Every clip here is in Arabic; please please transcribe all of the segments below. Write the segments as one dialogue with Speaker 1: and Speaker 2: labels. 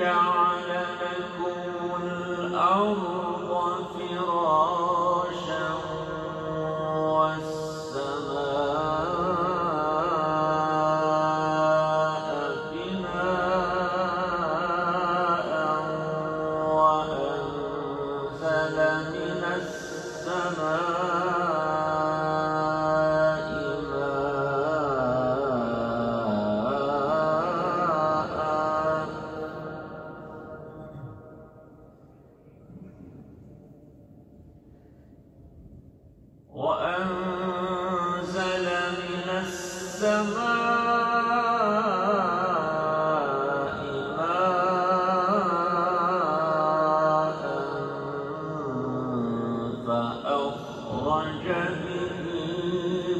Speaker 1: جعل فأخرج به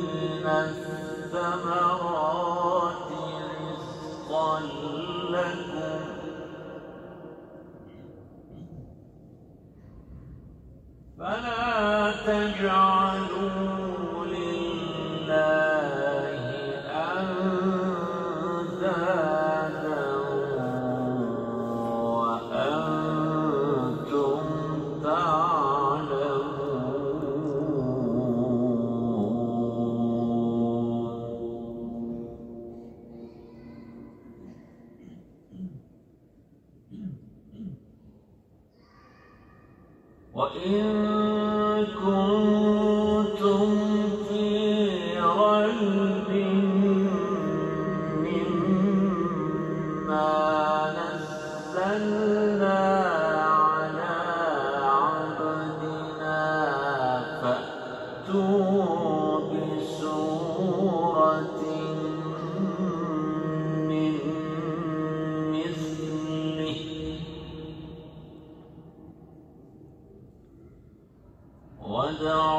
Speaker 1: من الثمرات رزقا لكم. فلا تجعلوا وإن ودعوا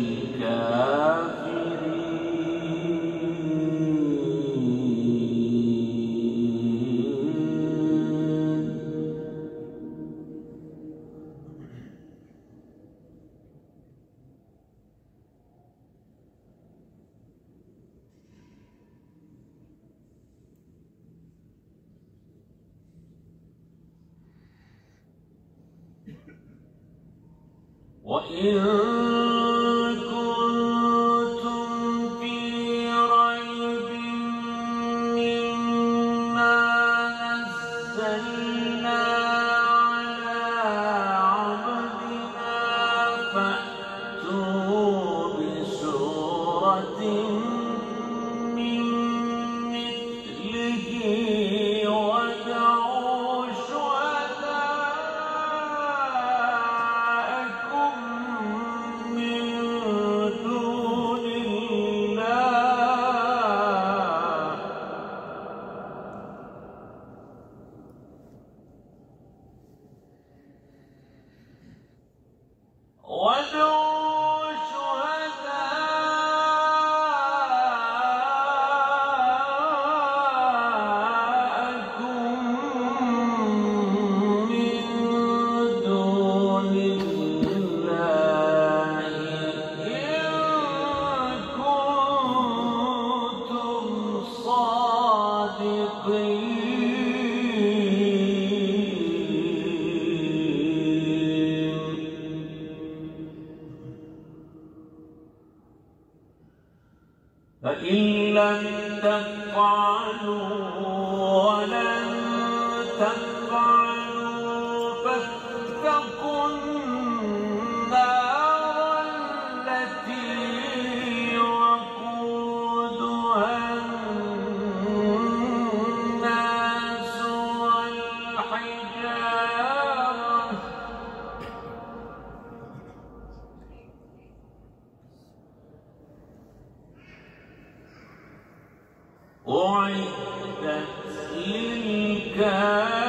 Speaker 1: وإن فإن لم تفعلوا ولن تفعلوا Yeah.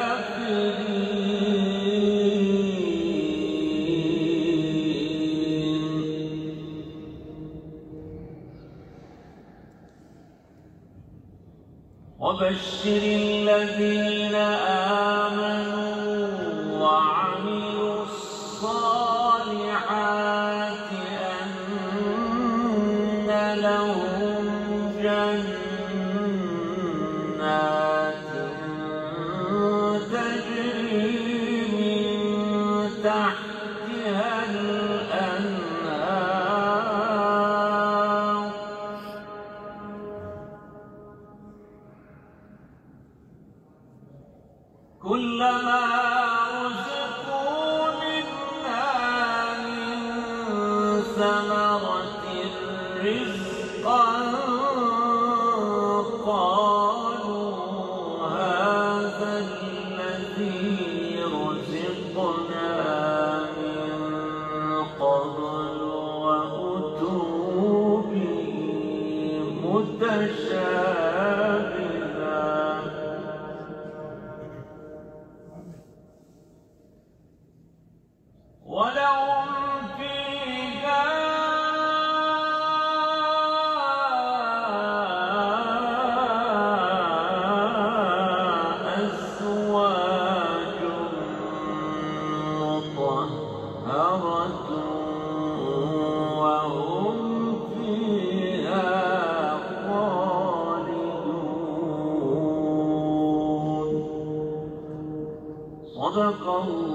Speaker 1: تحتها الأنهار كلما رزقوا منها من ثمرة رزقا صدق الله